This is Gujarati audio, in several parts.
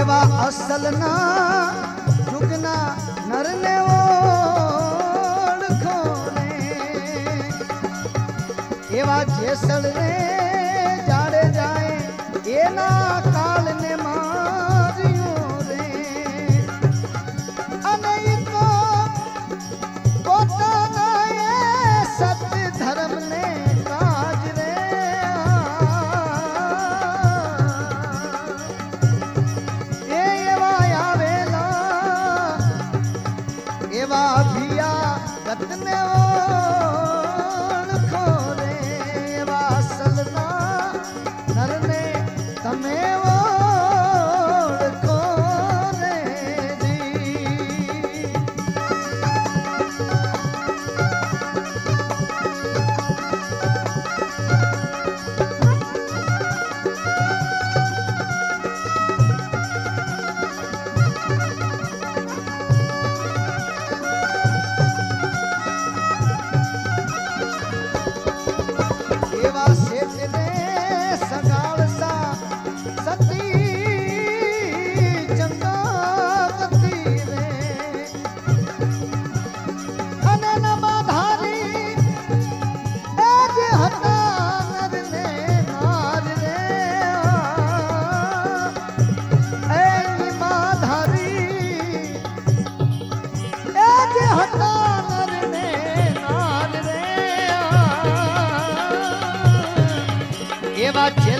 એવા અસલના જુગના નરને ઓળખો એવા જેસલ રે જાડે જાય એના દેવા ભિયા રત્ન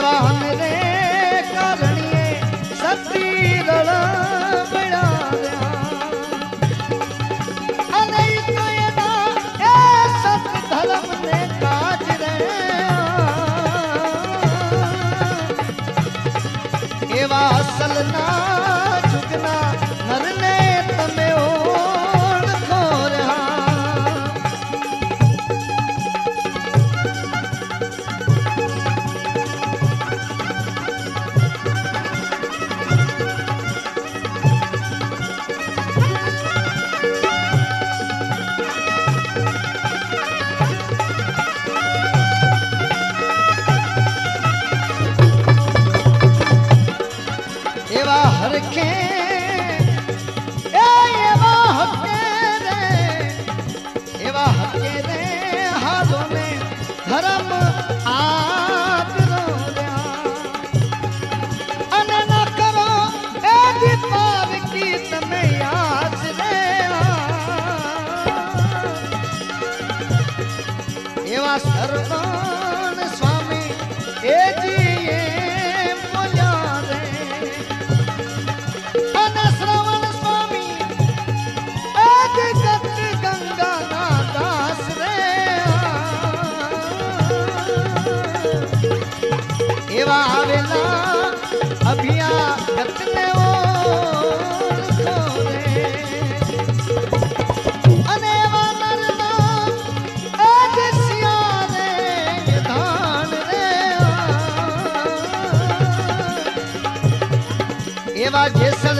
સેવા હમ રે કરણીએ સતી હરખે એવા હકે રે એવા હકે રે હાલો ને ધર્મ આદરો. અને ન કરો એ દીપાવ કી તમે યાદ રે એવા સર્વન એવા જેસલ